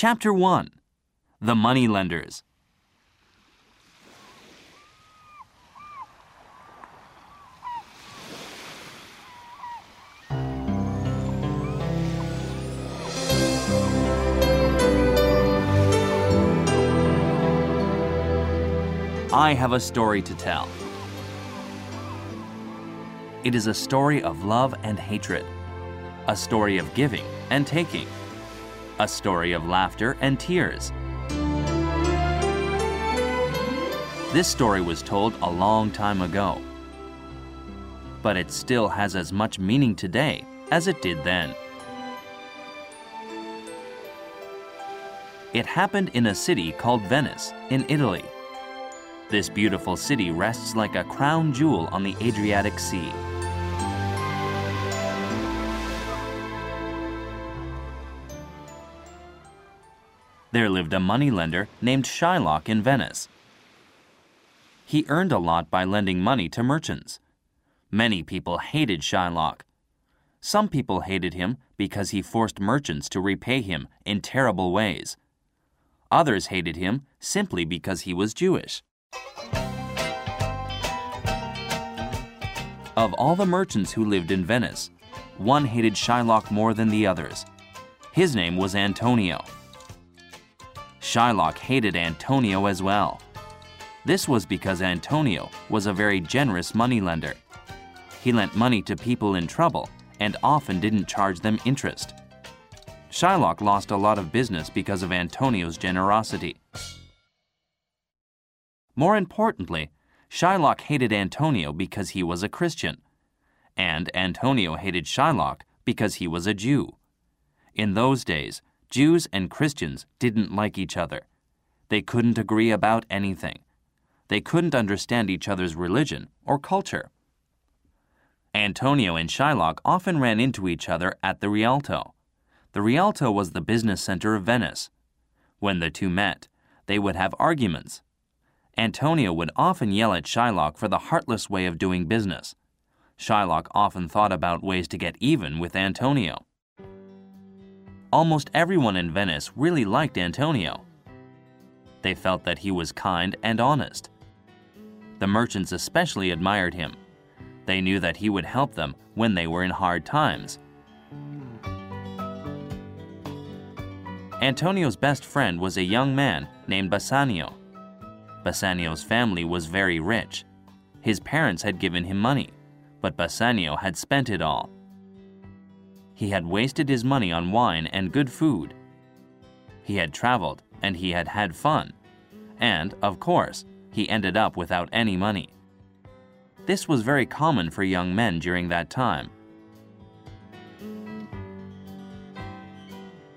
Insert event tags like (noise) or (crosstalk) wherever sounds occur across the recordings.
Chapter 1 The Moneylenders. I have a story to tell. It is a story of love and hatred, a story of giving and taking, a story of laughter and tears. This story was told a long time ago, but it still has as much meaning today as it did then. It happened in a city called Venice in Italy. This beautiful city rests like a crown jewel on the Adriatic Sea. There lived a moneylender named Shylock in Venice. He earned a lot by lending money to merchants. Many people hated Shylock. Some people hated him because he forced merchants to repay him in terrible ways. Others hated him simply because he was Jewish. Of all the merchants who lived in Venice, one hated Shylock more than the others. His name was Antonio. Shylock hated Antonio as well. This was because Antonio was a very generous moneylender. He lent money to people in trouble and often didn't charge them interest. Shylock lost a lot of business because of Antonio's generosity. More importantly, Shylock hated Antonio because he was a Christian, and Antonio hated Shylock because he was a Jew. In those days, Jews and Christians didn't like each other. They couldn't agree about anything. They couldn't understand each other's religion or culture. Antonio and Shylock often ran into each other at the Rialto. The Rialto was the business center of Venice. When the two met, they would have arguments. Antonio would often yell at Shylock for the heartless way of doing business. Shylock often thought about ways to get even with Antonio. Almost everyone in Venice really liked Antonio. They felt that he was kind and honest. The merchants especially admired him. They knew that he would help them when they were in hard times. Antonio's best friend was a young man named Bassanio. Bassanio's family was very rich. His parents had given him money, but Bassanio had spent it all. He had wasted his money on wine and good food. He had traveled and he had had fun. And, of course, he ended up without any money. This was very common for young men during that time.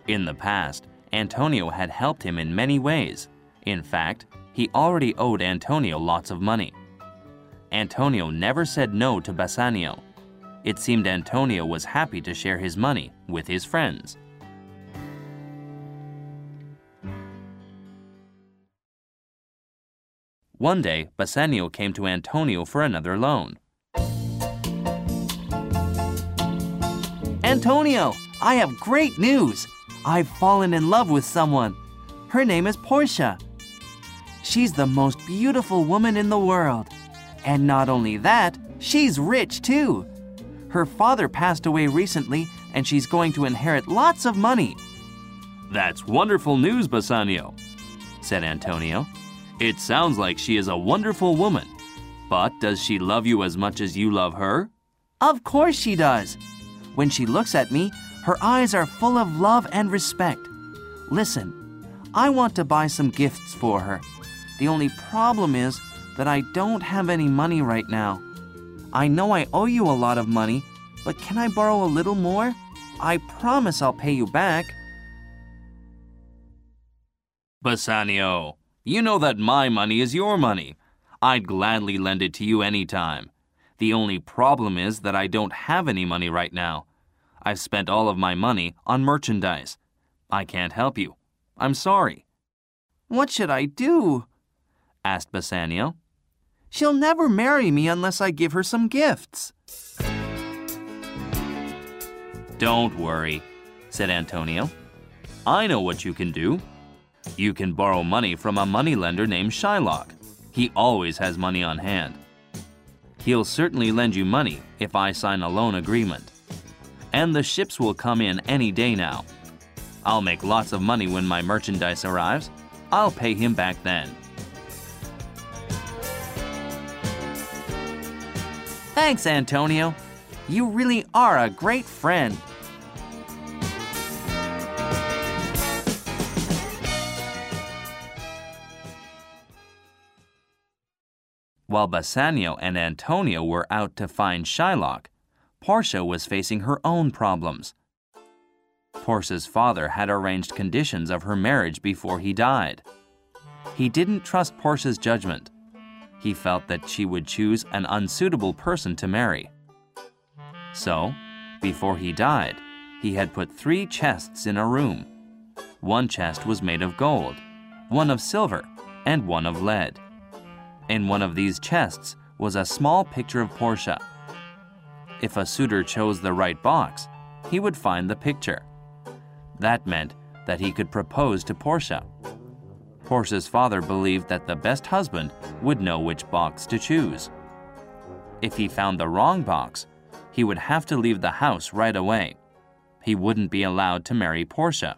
In the past, Antonio had helped him in many ways. In fact, he already owed Antonio lots of money. Antonio never said no to Bassanio. It seemed Antonio was happy to share his money with his friends. One day, Bassanio came to Antonio for another loan. Antonio, I have great news. I've fallen in love with someone. Her name is Portia. She's the most beautiful woman in the world. And not only that, she's rich too. Her father passed away recently, and she's going to inherit lots of money. That's wonderful news, Bassanio, said Antonio. It sounds like she is a wonderful woman. But does she love you as much as you love her? Of course she does. When she looks at me, her eyes are full of love and respect. Listen, I want to buy some gifts for her. The only problem is that I don't have any money right now. I know I owe you a lot of money, but can I borrow a little more? I promise I'll pay you back. Bassanio, you know that my money is your money. I'd gladly lend it to you any time. The only problem is that I don't have any money right now. I've spent all of my money on merchandise. I can't help you. I'm sorry. What should I do? asked Bassanio. She'll never marry me unless I give her some gifts. Don't worry, said Antonio. I know what you can do. You can borrow money from a moneylender named Shylock. He always has money on hand. He'll certainly lend you money if I sign a loan agreement. And the ships will come in any day now. I'll make lots of money when my merchandise arrives. I'll pay him back then. Thanks, Antonio. You really are a great friend. While Bassanio and Antonio were out to find Shylock, Portia was facing her own problems. Portia's father had arranged conditions of her marriage before he died. He didn't trust Portia's judgment. He felt that she would choose an unsuitable person to marry. So, before he died, he had put three chests in a room. One chest was made of gold, one of silver, and one of lead. In one of these chests was a small picture of Portia. If a suitor chose the right box, he would find the picture. That meant that he could propose to Portia. Portia's father believed that the best husband would know which box to choose. If he found the wrong box, he would have to leave the house right away. He wouldn't be allowed to marry Portia.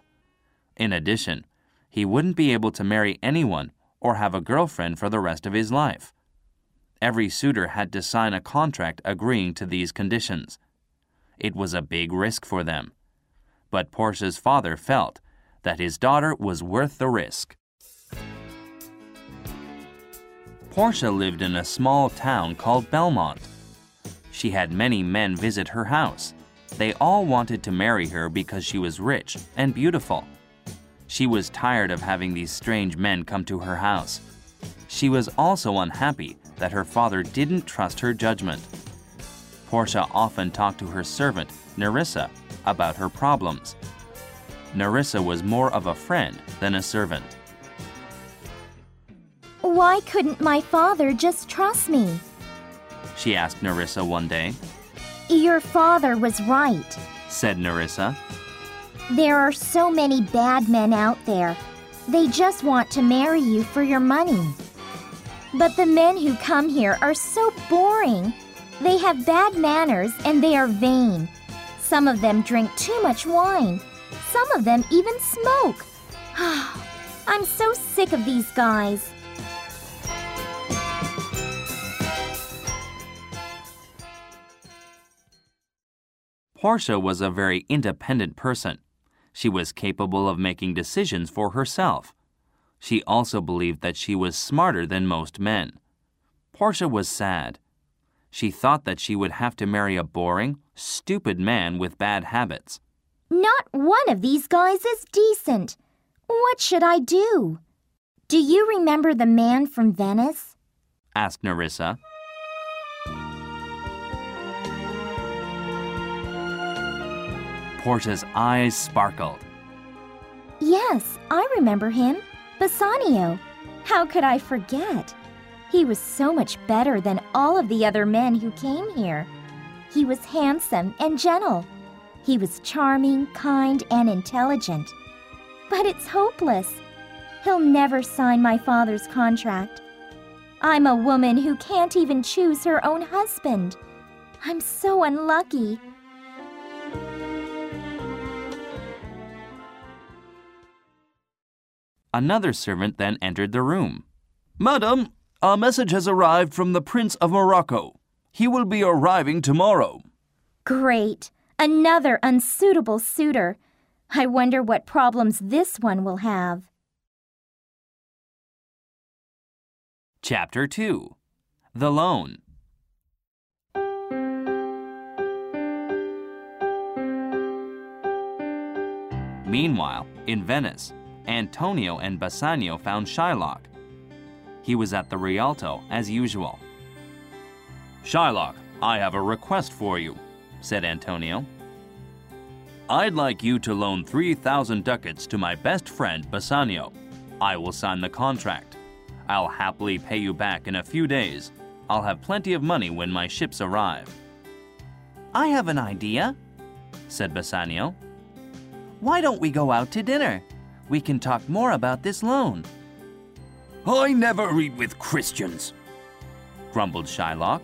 In addition, he wouldn't be able to marry anyone or have a girlfriend for the rest of his life. Every suitor had to sign a contract agreeing to these conditions. It was a big risk for them. But Portia's father felt that his daughter was worth the risk. Portia lived in a small town called Belmont. She had many men visit her house. They all wanted to marry her because she was rich and beautiful. She was tired of having these strange men come to her house. She was also unhappy that her father didn't trust her judgment. Portia often talked to her servant, Nerissa, about her problems. Nerissa was more of a friend than a servant. Why couldn't my father just trust me? She asked Nerissa one day. Your father was right. Said Nerissa. There are so many bad men out there. They just want to marry you for your money. But the men who come here are so boring. They have bad manners and they are vain. Some of them drink too much wine. Some of them even smoke. (sighs) I'm so sick of these guys. Portia was a very independent person. She was capable of making decisions for herself. She also believed that she was smarter than most men. Portia was sad. She thought that she would have to marry a boring, stupid man with bad habits. Not one of these guys is decent. What should I do? Do you remember the man from Venice? asked Nerissa. Portia's eyes sparkled. Yes, I remember him. Bassanio. How could I forget? He was so much better than all of the other men who came here. He was handsome and gentle. He was charming, kind, and intelligent. But it's hopeless. He'll never sign my father's contract. I'm a woman who can't even choose her own husband. I'm so unlucky. Another servant then entered the room. Madam, a message has arrived from the Prince of Morocco. He will be arriving tomorrow. Great. Another unsuitable suitor. I wonder what problems this one will have. Chapter 2 The Loan Meanwhile, in Venice, Antonio and Bassanio found Shylock. He was at the Rialto as usual. Shylock, I have a request for you, said Antonio. I'd like you to loan 3,000 ducats to my best friend Bassanio. I will sign the contract. I'll happily pay you back in a few days. I'll have plenty of money when my ships arrive. I have an idea, said Bassanio. Why don't we go out to dinner? We can talk more about this loan. I never eat with Christians, grumbled Shylock.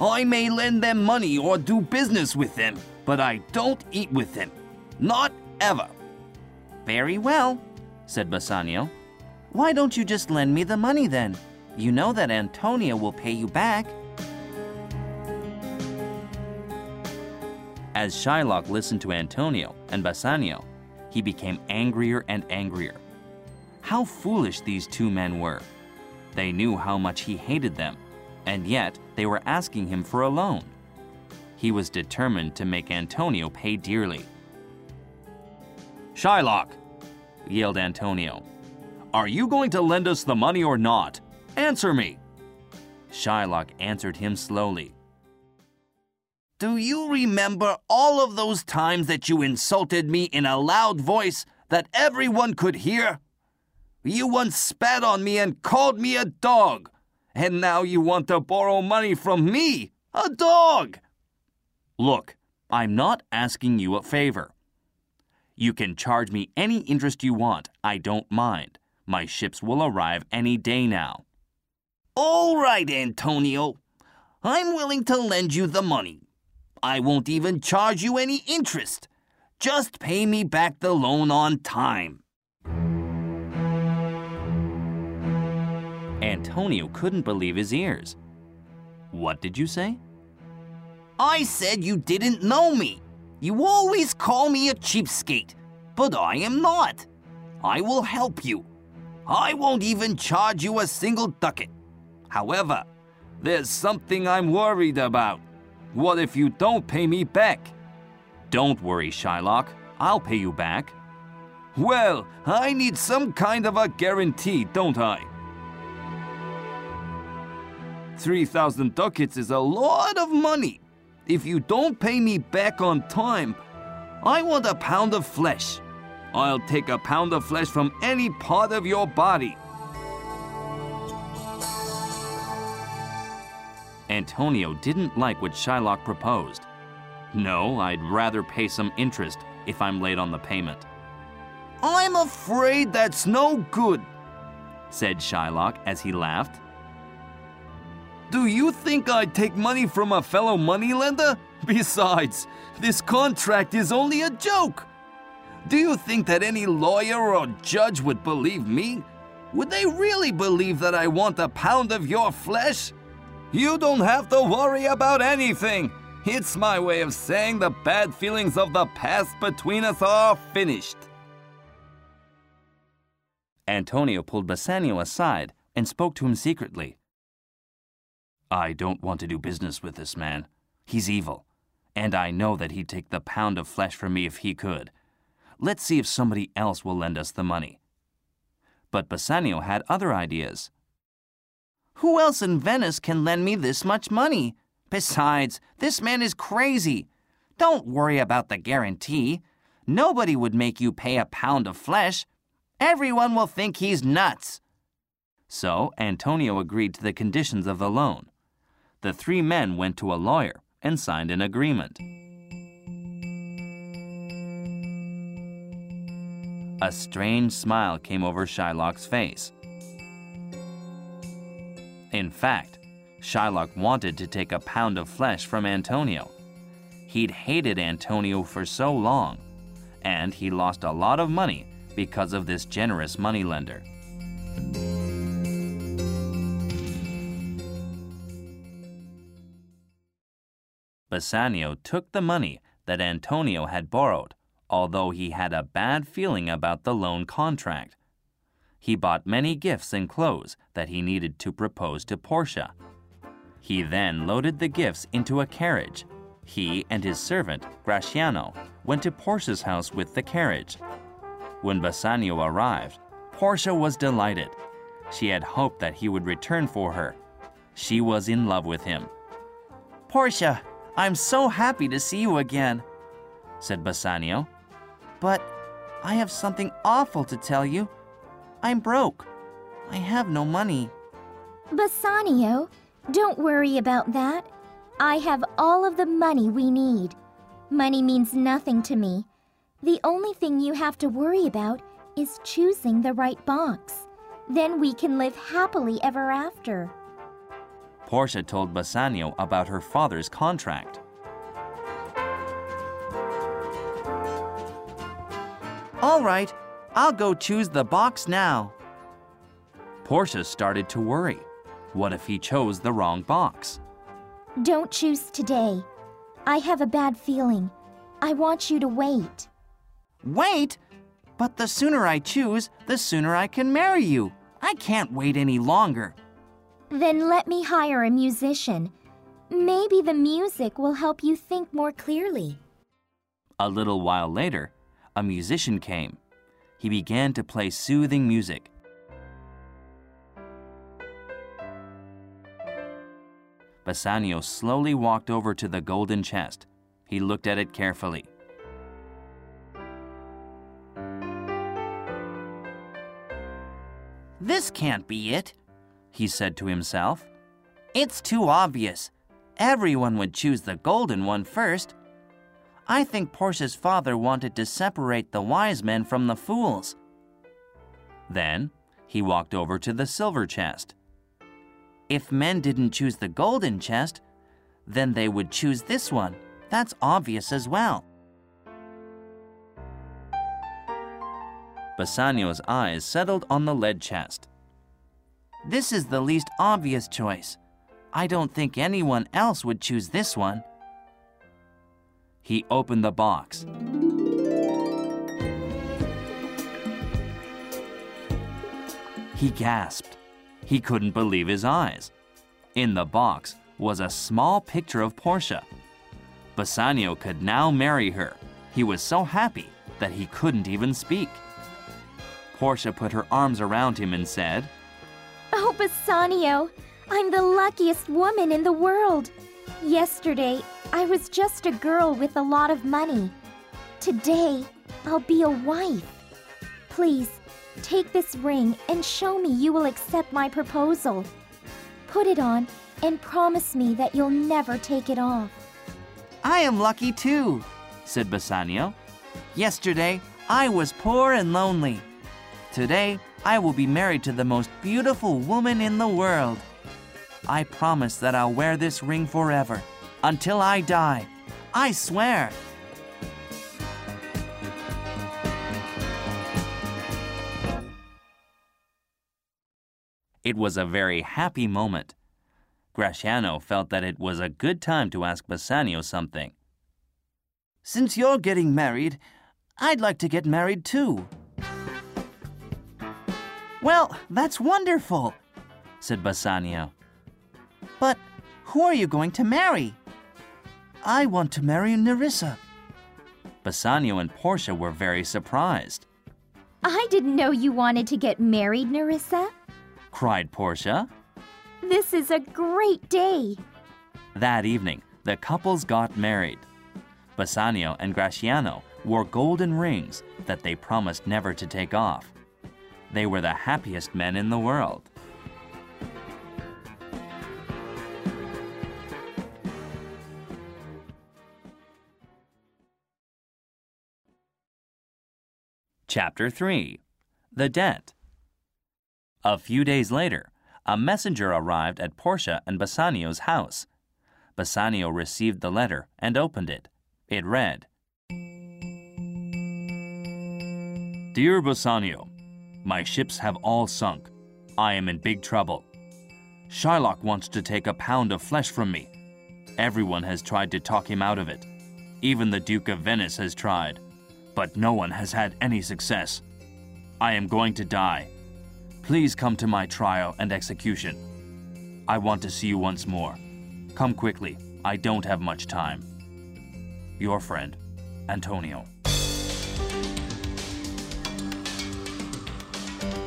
I may lend them money or do business with them, but I don't eat with them. Not ever. Very well, said Bassanio. Why don't you just lend me the money then? You know that Antonio will pay you back. As Shylock listened to Antonio and Bassanio, he became angrier and angrier. How foolish these two men were. They knew how much he hated them, and yet they were asking him for a loan. He was determined to make Antonio pay dearly. Shylock, yelled Antonio, are you going to lend us the money or not? Answer me. Shylock answered him slowly. Do you remember all of those times that you insulted me in a loud voice that everyone could hear? You once spat on me and called me a dog, and now you want to borrow money from me, a dog. Look, I'm not asking you a favor. You can charge me any interest you want, I don't mind. My ships will arrive any day now. All right, Antonio. I'm willing to lend you the money. I won't even charge you any interest. Just pay me back the loan on time. Antonio couldn't believe his ears. What did you say? I said you didn't know me. You always call me a cheapskate, but I am not. I will help you. I won't even charge you a single ducat. However, there's something I'm worried about. What if you don't pay me back? Don't worry, Shylock. I'll pay you back. Well, I need some kind of a guarantee, don't I? 3,000 ducats is a lot of money. If you don't pay me back on time, I want a pound of flesh. I'll take a pound of flesh from any part of your body. Antonio didn't like what Shylock proposed. No, I'd rather pay some interest if I'm late on the payment. I'm afraid that's no good, said Shylock as he laughed. Do you think I'd take money from a fellow moneylender? (laughs) Besides, this contract is only a joke. Do you think that any lawyer or judge would believe me? Would they really believe that I want a pound of your flesh? You don't have to worry about anything. It's my way of saying the bad feelings of the past between us are finished. Antonio pulled Bassanio aside and spoke to him secretly. I don't want to do business with this man. He's evil, and I know that he'd take the pound of flesh from me if he could. Let's see if somebody else will lend us the money. But Bassanio had other ideas. Who else in Venice can lend me this much money? Besides, this man is crazy. Don't worry about the guarantee. Nobody would make you pay a pound of flesh. Everyone will think he's nuts. So Antonio agreed to the conditions of the loan. The three men went to a lawyer and signed an agreement. A strange smile came over Shylock's face. In fact, Shylock wanted to take a pound of flesh from Antonio. He'd hated Antonio for so long, and he lost a lot of money because of this generous moneylender. Bassanio took the money that Antonio had borrowed, although he had a bad feeling about the loan contract. He bought many gifts and clothes that he needed to propose to Portia. He then loaded the gifts into a carriage. He and his servant, Gratiano, went to Portia's house with the carriage. When Bassanio arrived, Portia was delighted. She had hoped that he would return for her. She was in love with him. Portia, I'm so happy to see you again, said Bassanio. But I have something awful to tell you. I'm broke. I have no money. Bassanio, don't worry about that. I have all of the money we need. Money means nothing to me. The only thing you have to worry about is choosing the right box. Then we can live happily ever after. Portia told Bassanio about her father's contract. All right, I'll go choose the box now. Portia started to worry. What if he chose the wrong box? Don't choose today. I have a bad feeling. I want you to wait. Wait? But the sooner I choose, the sooner I can marry you. I can't wait any longer. Then let me hire a musician. Maybe the music will help you think more clearly. A little while later, a musician came. He began to play soothing music. Bassanio slowly walked over to the golden chest. He looked at it carefully. This can't be it, He said to himself. It's too obvious. Everyone would choose the golden one first. I think Portia's father wanted to separate the wise men from the fools. Then he walked over to the silver chest. If men didn't choose the golden chest, then they would choose this one. That's obvious as well. Bassanio's eyes settled on the lead chest. This is the least obvious choice. I don't think anyone else would choose this one. He opened the box. He gasped. He couldn't believe his eyes. In the box was a small picture of Portia. Bassanio could now marry her. He was so happy that he couldn't even speak. Portia put her arms around him and said, Oh, Bassanio, I'm the luckiest woman in the world. Yesterday, I was just a girl with a lot of money. Today, I'll be a wife. Please, take this ring and show me you will accept my proposal. Put it on and promise me that you'll never take it off. I am lucky too, said Bassanio. Yesterday, I was poor and lonely. Today, I will be married to the most beautiful woman in the world. I promise that I'll wear this ring forever, until I die. I swear. It was a very happy moment. Gratiano felt that it was a good time to ask Bassanio something. Since you're getting married, I'd like to get married too. Well, that's wonderful, said Bassanio. But who are you going to marry? I want to marry Nerissa. Bassanio and Portia were very surprised. I didn't know you wanted to get married, Nerissa. cried Portia. This is a great day. That evening, the couples got married. Bassanio and Gratiano wore golden rings that they promised never to take off. They were the happiest men in the world. Chapter 3 The Debt A few days later, a messenger arrived at Portia and Bassanio's house. Bassanio received the letter and opened it. It read Dear Bassanio, my ships have all sunk. I am in big trouble. Shylock wants to take a pound of flesh from me. Everyone has tried to talk him out of it. Even the Duke of Venice has tried, but no one has had any success. I am going to die. Please come to my trial and execution. I want to see you once more. Come quickly. I don't have much time. Your friend, Antonio.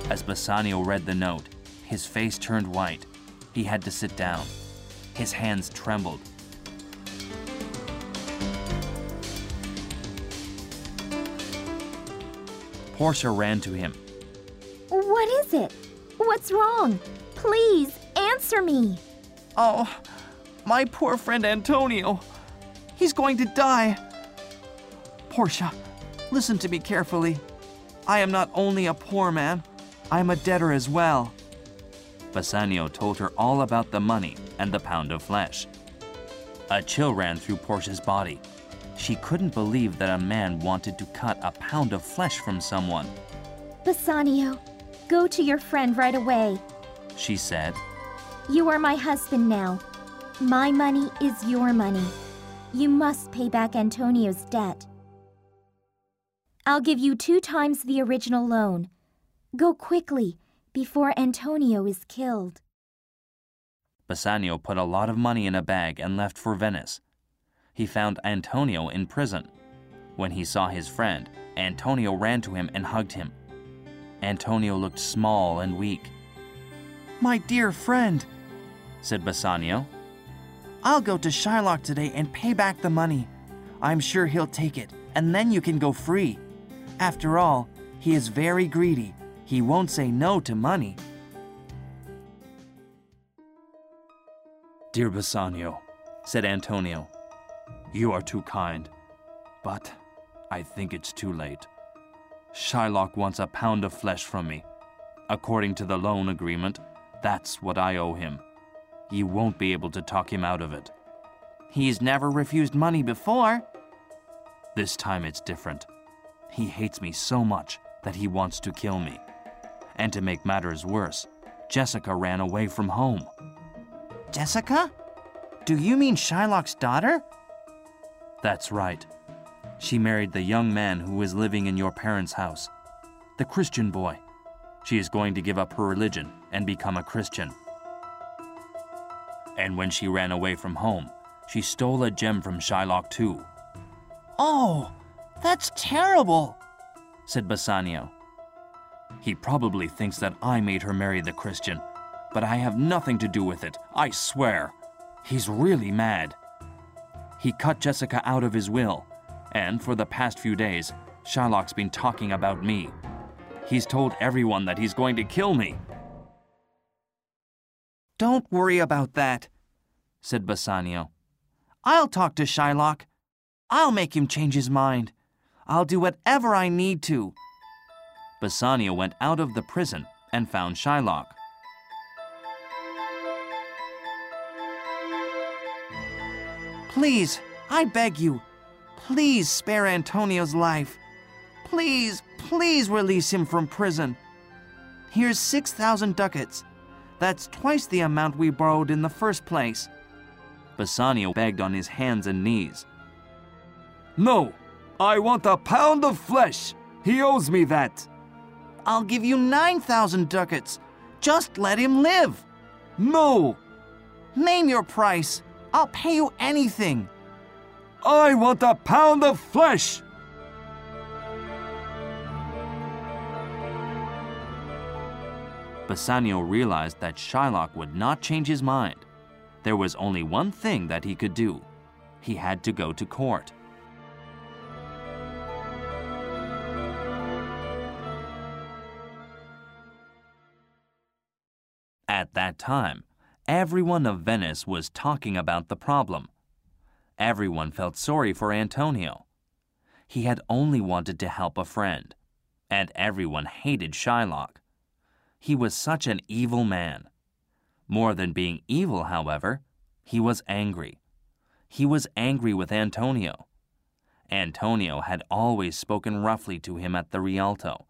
As Bassanio read the note, his face turned white. He had to sit down. His hands trembled. Portia ran to him. What is it? What's wrong? Please answer me. Oh, my poor friend Antonio. He's going to die. Portia, listen to me carefully. I am not only a poor man, I am a debtor as well. Bassanio told her all about the money and the pound of flesh. A chill ran through Portia's body. She couldn't believe that a man wanted to cut a pound of flesh from someone. Bassanio, go to your friend right away. She said, You are my husband now. My money is your money. You must pay back Antonio's debt. I'll give you two times the original loan. Go quickly before Antonio is killed. Bassanio put a lot of money in a bag and left for Venice. He found Antonio in prison. When he saw his friend, Antonio ran to him and hugged him. Antonio looked small and weak. My dear friend, said Bassanio. I'll go to Shylock today and pay back the money. I'm sure he'll take it, and then you can go free. After all, he is very greedy. He won't say no to money. Dear Bassanio, said Antonio, you are too kind, but I think it's too late. Shylock wants a pound of flesh from me. According to the loan agreement, that's what I owe him. You won't be able to talk him out of it. He's never refused money before. This time it's different. He hates me so much that he wants to kill me. And to make matters worse, Jessica ran away from home. Jessica? Do you mean Shylock's daughter? That's right. She married the young man who is living in your parents' house, the Christian boy. She is going to give up her religion and become a Christian. And when she ran away from home, she stole a gem from Shylock too. Oh, that's terrible, said Bassanio. He probably thinks that I made her marry the Christian, but I have nothing to do with it, I swear. He's really mad. He cut Jessica out of his will, and for the past few days, Shylock's been talking about me. He's told everyone that he's going to kill me. Don't worry about that, said Bassanio. I'll talk to Shylock. I'll make him change his mind. I'll do whatever I need to. Bassanio went out of the prison and found Shylock. Please, I beg you, please spare Antonio's life. Please, please release him from prison. Here's 6,000 ducats. That's twice the amount we borrowed in the first place. Bassanio begged on his hands and knees. No, I want a pound of flesh. He owes me that. I'll give you 9,000 ducats. Just let him live. No. Name your price. I'll pay you anything. I want a pound of flesh. Bassanio realized that Shylock would not change his mind. There was only one thing that he could do. He had to go to court. At that time, everyone of Venice was talking about the problem. Everyone felt sorry for Antonio. He had only wanted to help a friend, and everyone hated Shylock. He was such an evil man. More than being evil, however, he was angry. He was angry with Antonio. Antonio had always spoken roughly to him at the Rialto.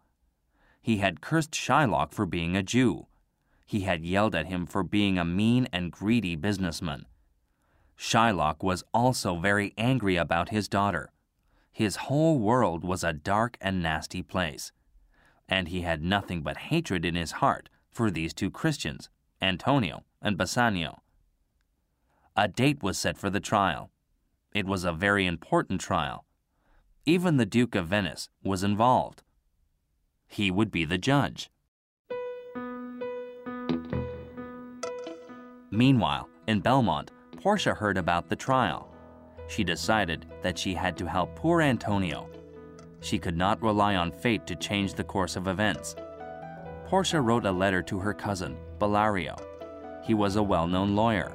He had cursed Shylock for being a Jew. He had yelled at him for being a mean and greedy businessman. Shylock was also very angry about his daughter. His whole world was a dark and nasty place and he had nothing but hatred in his heart for these two Christians, Antonio and Bassanio. A date was set for the trial. It was a very important trial. Even the Duke of Venice was involved. He would be the judge. Meanwhile, in Belmont, Portia heard about the trial. She decided that she had to help poor Antonio she could not rely on fate to change the course of events. Portia wrote a letter to her cousin, Bellario. He was a well known lawyer.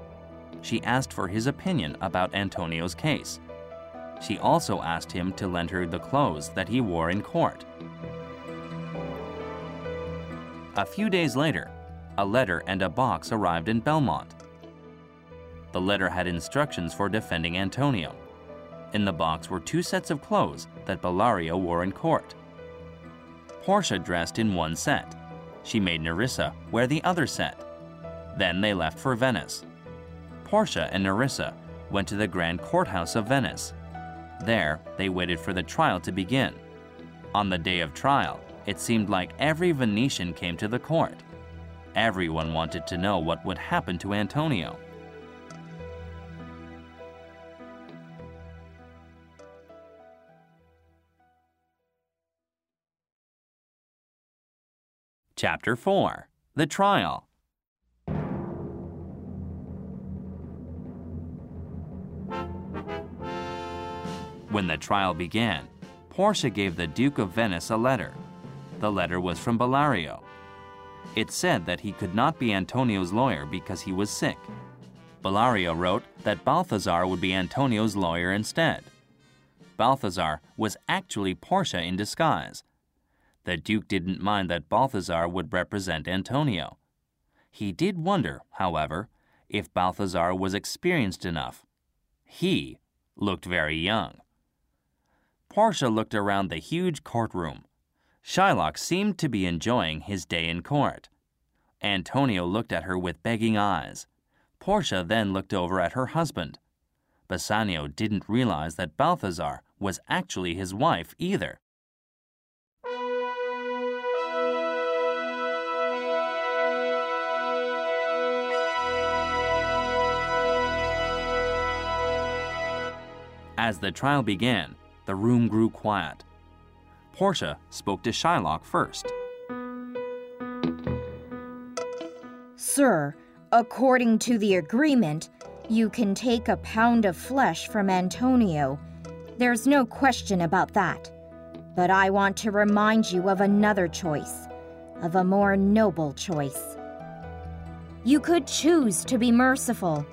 She asked for his opinion about Antonio's case. She also asked him to lend her the clothes that he wore in court. A few days later, a letter and a box arrived in Belmont. The letter had instructions for defending Antonio. In the box were two sets of clothes that Bellario wore in court. Portia dressed in one set. She made Nerissa wear the other set. Then they left for Venice. Portia and Nerissa went to the Grand Courthouse of Venice. There, they waited for the trial to begin. On the day of trial, it seemed like every Venetian came to the court. Everyone wanted to know what would happen to Antonio. Chapter 4 The Trial When the trial began, Portia gave the Duke of Venice a letter. The letter was from Bellario. It said that he could not be Antonio's lawyer because he was sick. Bellario wrote that Balthazar would be Antonio's lawyer instead. Balthazar was actually Portia in disguise. The Duke didn't mind that Balthazar would represent Antonio. He did wonder, however, if Balthazar was experienced enough. He looked very young. Portia looked around the huge courtroom. Shylock seemed to be enjoying his day in court. Antonio looked at her with begging eyes. Portia then looked over at her husband. Bassanio didn't realize that Balthazar was actually his wife either. As the trial began, the room grew quiet. Portia spoke to Shylock first. Sir, according to the agreement, you can take a pound of flesh from Antonio. There's no question about that. But I want to remind you of another choice, of a more noble choice. You could choose to be merciful.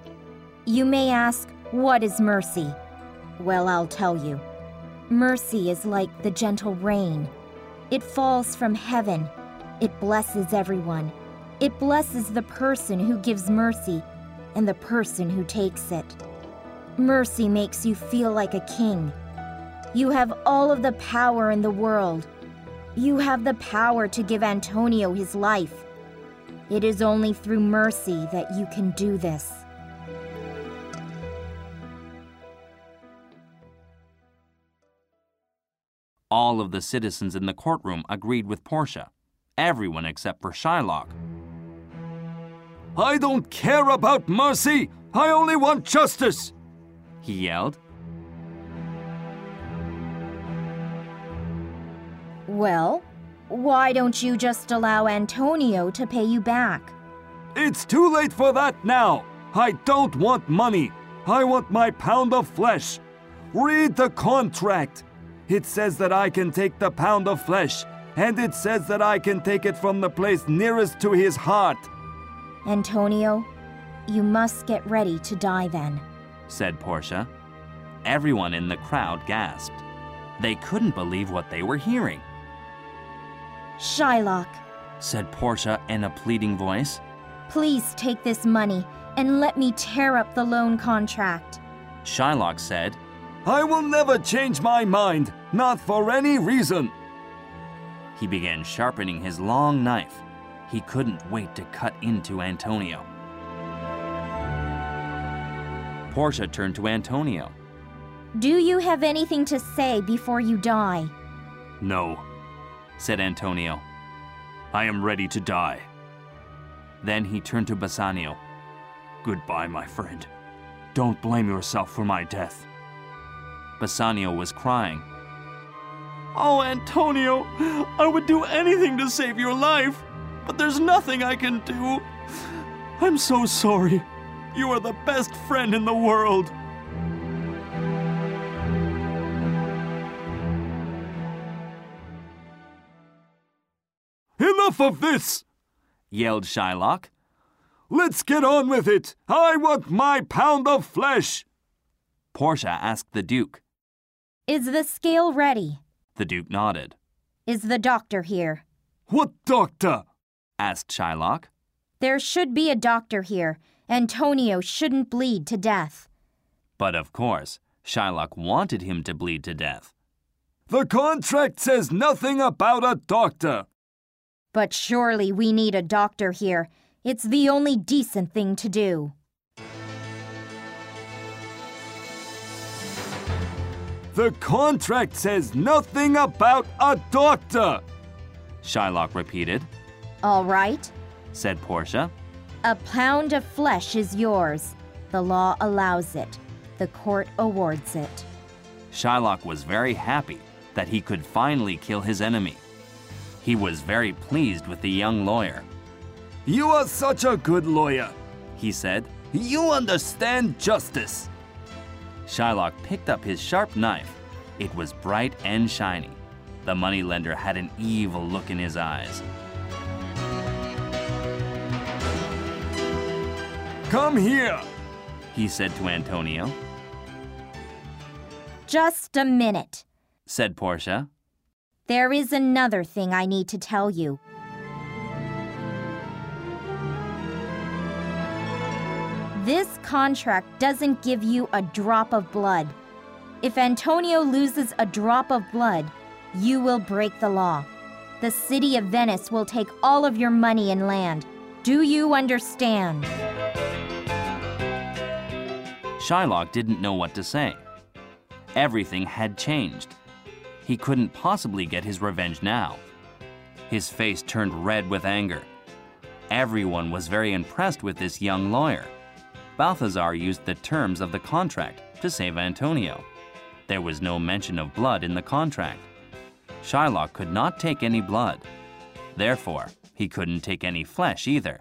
You may ask, what is mercy? Well, I'll tell you. Mercy is like the gentle rain. It falls from heaven. It blesses everyone. It blesses the person who gives mercy and the person who takes it. Mercy makes you feel like a king. You have all of the power in the world. You have the power to give Antonio his life. It is only through mercy that you can do this. All of the citizens in the courtroom agreed with Portia. Everyone except for Shylock. I don't care about mercy! I only want justice! He yelled. Well, why don't you just allow Antonio to pay you back? It's too late for that now! I don't want money! I want my pound of flesh! Read the contract! It says that I can take the pound of flesh, and it says that I can take it from the place nearest to his heart. Antonio, you must get ready to die then, said Portia. Everyone in the crowd gasped. They couldn't believe what they were hearing. Shylock, said Portia in a pleading voice, please take this money and let me tear up the loan contract. Shylock said, I will never change my mind, not for any reason. He began sharpening his long knife. He couldn't wait to cut into Antonio. Portia turned to Antonio. Do you have anything to say before you die? No, said Antonio. I am ready to die. Then he turned to Bassanio. Goodbye, my friend. Don't blame yourself for my death. Bassanio was crying. Oh, Antonio, I would do anything to save your life, but there's nothing I can do. I'm so sorry. You are the best friend in the world. Enough of this! yelled Shylock. Let's get on with it. I want my pound of flesh. Portia asked the Duke. Is the scale ready? The Duke nodded. Is the doctor here? What doctor? asked Shylock. There should be a doctor here. Antonio shouldn't bleed to death. But of course, Shylock wanted him to bleed to death. The contract says nothing about a doctor. But surely we need a doctor here. It's the only decent thing to do. The contract says nothing about a doctor. Shylock repeated, All right. said Portia. A pound of flesh is yours. The law allows it. The court awards it. Shylock was very happy that he could finally kill his enemy. He was very pleased with the young lawyer. You are such a good lawyer. He said, You understand justice. Shylock picked up his sharp knife. It was bright and shiny. The moneylender had an evil look in his eyes. Come here. He said to Antonio, Just a minute. said Portia. There is another thing I need to tell you. This contract doesn't give you a drop of blood. If Antonio loses a drop of blood, you will break the law. The city of Venice will take all of your money and land. Do you understand? Shylock didn't know what to say. Everything had changed. He couldn't possibly get his revenge now. His face turned red with anger. Everyone was very impressed with this young lawyer. Balthazar used the terms of the contract to save Antonio. There was no mention of blood in the contract. Shylock could not take any blood. Therefore, he couldn't take any flesh either.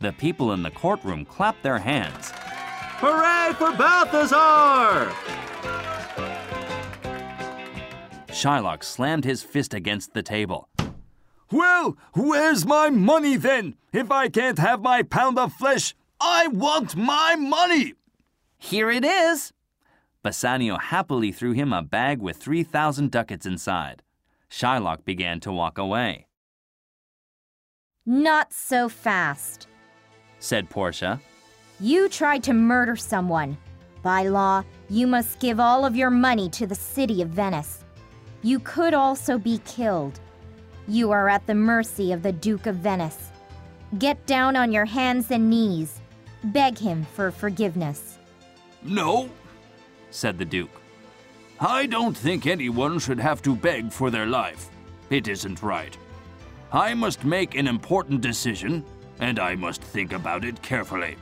The people in the courtroom clapped their hands. Hooray for Balthazar! Shylock slammed his fist against the table. Well, where's my money then? If I can't have my pound of flesh, I want my money. Here it is! Bassanio happily threw him a bag with 3,000 ducats inside. Shylock began to walk away. Not so fast. Said Portia. You tried to murder someone. By law, you must give all of your money to the city of Venice. You could also be killed. You are at the mercy of the Duke of Venice. Get down on your hands and knees. Beg him for forgiveness. No, said the Duke. I don't think anyone should have to beg for their life. It isn't right. I must make an important decision, and I must think about it carefully.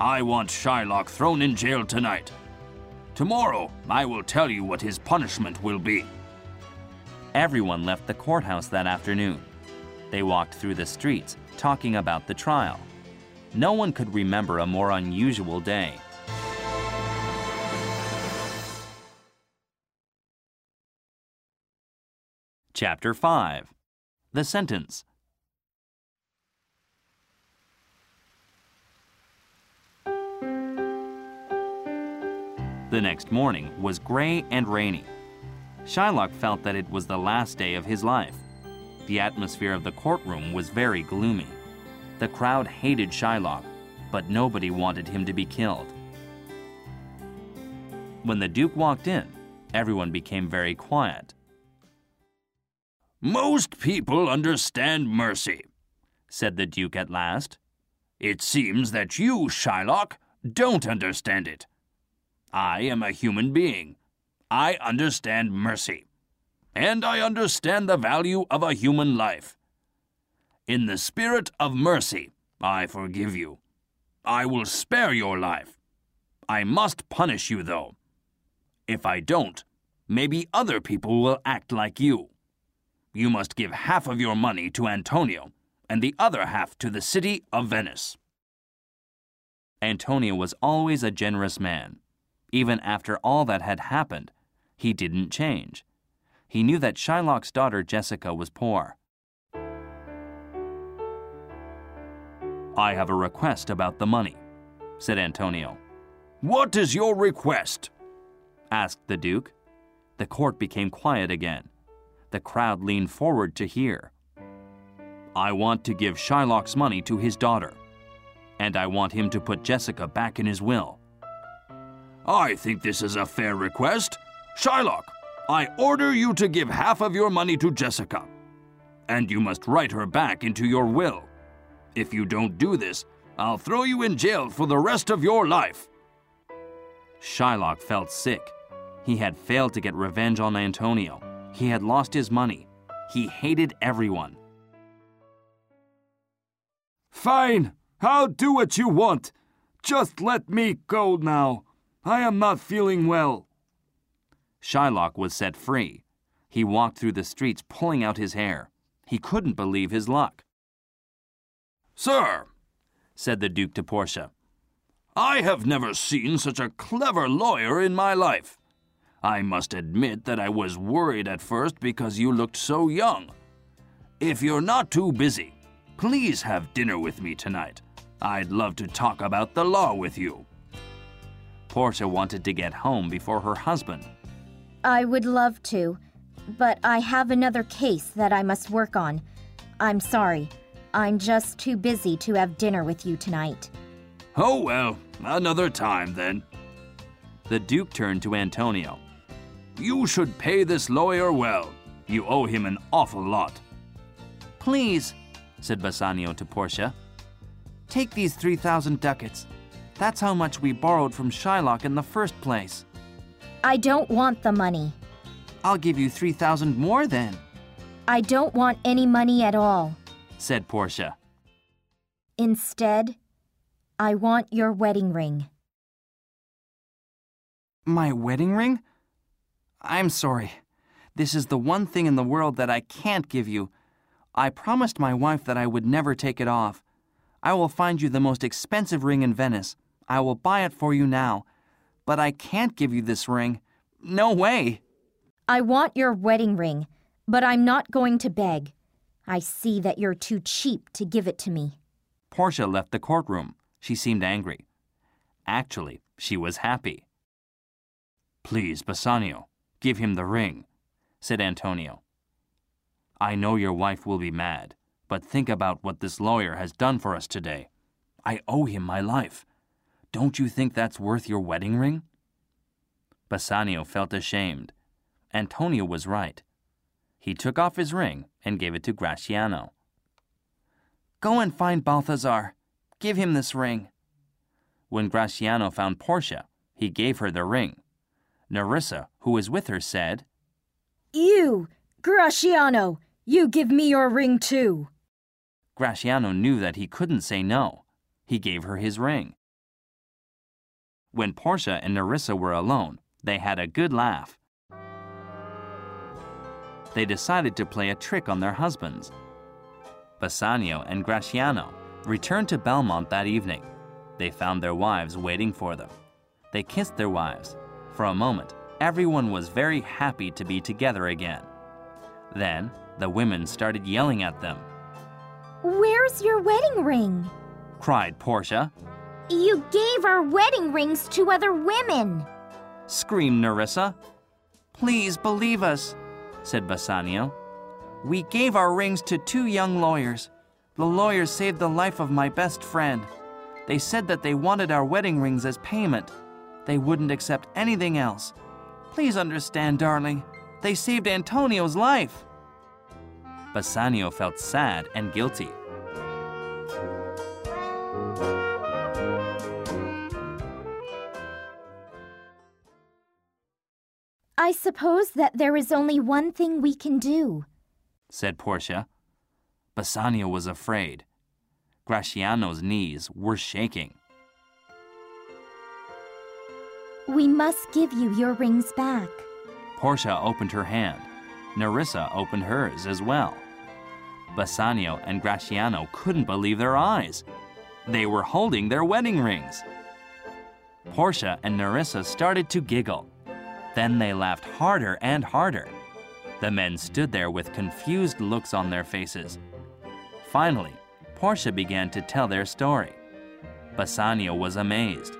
I want Shylock thrown in jail tonight. Tomorrow, I will tell you what his punishment will be. Everyone left the courthouse that afternoon. They walked through the streets, talking about the trial. No one could remember a more unusual day. Chapter 5 The Sentence The next morning was gray and rainy. Shylock felt that it was the last day of his life. The atmosphere of the courtroom was very gloomy. The crowd hated Shylock, but nobody wanted him to be killed. When the Duke walked in, everyone became very quiet. Most people understand mercy, said the Duke at last. It seems that you, Shylock, don't understand it. I am a human being. I understand mercy. And I understand the value of a human life. In the spirit of mercy, I forgive you. I will spare your life. I must punish you, though. If I don't, maybe other people will act like you. You must give half of your money to Antonio and the other half to the city of Venice. Antonio was always a generous man. Even after all that had happened, he didn't change. He knew that Shylock's daughter Jessica was poor. I have a request about the money, said Antonio. What is your request? asked the Duke. The court became quiet again. The crowd leaned forward to hear. I want to give Shylock's money to his daughter, and I want him to put Jessica back in his will. I think this is a fair request. Shylock, I order you to give half of your money to Jessica, and you must write her back into your will. If you don't do this, I'll throw you in jail for the rest of your life. Shylock felt sick. He had failed to get revenge on Antonio. He had lost his money. He hated everyone. Fine, I'll do what you want. Just let me go now. I am not feeling well. Shylock was set free. He walked through the streets pulling out his hair. He couldn't believe his luck. Sir, said the Duke to Portia, I have never seen such a clever lawyer in my life. I must admit that I was worried at first because you looked so young. If you're not too busy, please have dinner with me tonight. I'd love to talk about the law with you. Portia wanted to get home before her husband. I would love to, but I have another case that I must work on. I'm sorry. I'm just too busy to have dinner with you tonight. Oh, well, another time then. The Duke turned to Antonio. You should pay this lawyer well. You owe him an awful lot. Please, said Bassanio to Portia, take these 3,000 ducats. That's how much we borrowed from Shylock in the first place. I don't want the money. I'll give you 3,000 more then. I don't want any money at all, said Portia. Instead, I want your wedding ring. My wedding ring? I'm sorry. This is the one thing in the world that I can't give you. I promised my wife that I would never take it off. I will find you the most expensive ring in Venice. I will buy it for you now. But I can't give you this ring. No way. I want your wedding ring, but I'm not going to beg. I see that you're too cheap to give it to me. Portia left the courtroom. She seemed angry. Actually, she was happy. Please, Bassanio, give him the ring, said Antonio. I know your wife will be mad, but think about what this lawyer has done for us today. I owe him my life. Don't you think that's worth your wedding ring? Bassanio felt ashamed. Antonio was right. He took off his ring and gave it to Gratiano. Go and find Balthazar. Give him this ring. When Gratiano found Portia, he gave her the ring. Nerissa, who was with her, said, You, Gratiano, you give me your ring too. Gratiano knew that he couldn't say no. He gave her his ring. When Portia and Nerissa were alone, they had a good laugh. They decided to play a trick on their husbands. Bassanio and Gratiano returned to Belmont that evening. They found their wives waiting for them. They kissed their wives. For a moment, everyone was very happy to be together again. Then, the women started yelling at them. Where's your wedding ring? cried Portia. You gave our wedding rings to other women, screamed Nerissa. Please believe us, said Bassanio. We gave our rings to two young lawyers. The lawyers saved the life of my best friend. They said that they wanted our wedding rings as payment. They wouldn't accept anything else. Please understand, darling. They saved Antonio's life. Bassanio felt sad and guilty. I suppose that there is only one thing we can do, said Portia. Bassanio was afraid. Gratiano's knees were shaking. We must give you your rings back. Portia opened her hand. Nerissa opened hers as well. Bassanio and Gratiano couldn't believe their eyes. They were holding their wedding rings. Portia and Nerissa started to giggle. Then they laughed harder and harder. The men stood there with confused looks on their faces. Finally, Portia began to tell their story. Bassanio was amazed.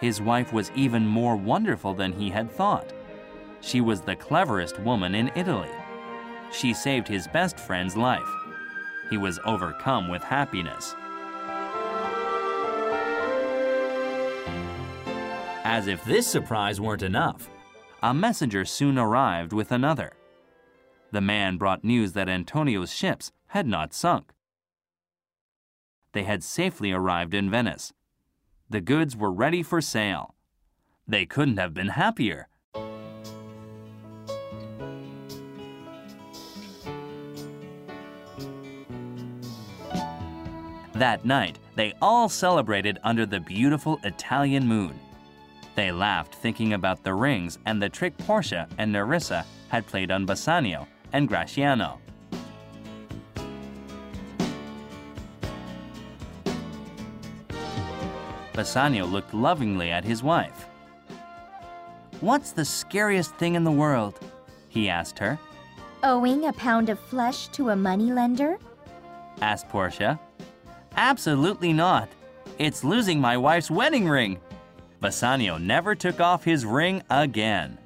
His wife was even more wonderful than he had thought. She was the cleverest woman in Italy. She saved his best friend's life. He was overcome with happiness. As if this surprise weren't enough, a messenger soon arrived with another. The man brought news that Antonio's ships had not sunk. They had safely arrived in Venice. The goods were ready for sale. They couldn't have been happier. That night, they all celebrated under the beautiful Italian moon. They laughed thinking about the rings and the trick Portia and Nerissa had played on Bassanio and Gratiano. Bassanio looked lovingly at his wife. What's the scariest thing in the world? He asked her. Owing a pound of flesh to a moneylender? Asked Portia. Absolutely not. It's losing my wife's wedding ring. Bassanio never took off his ring again.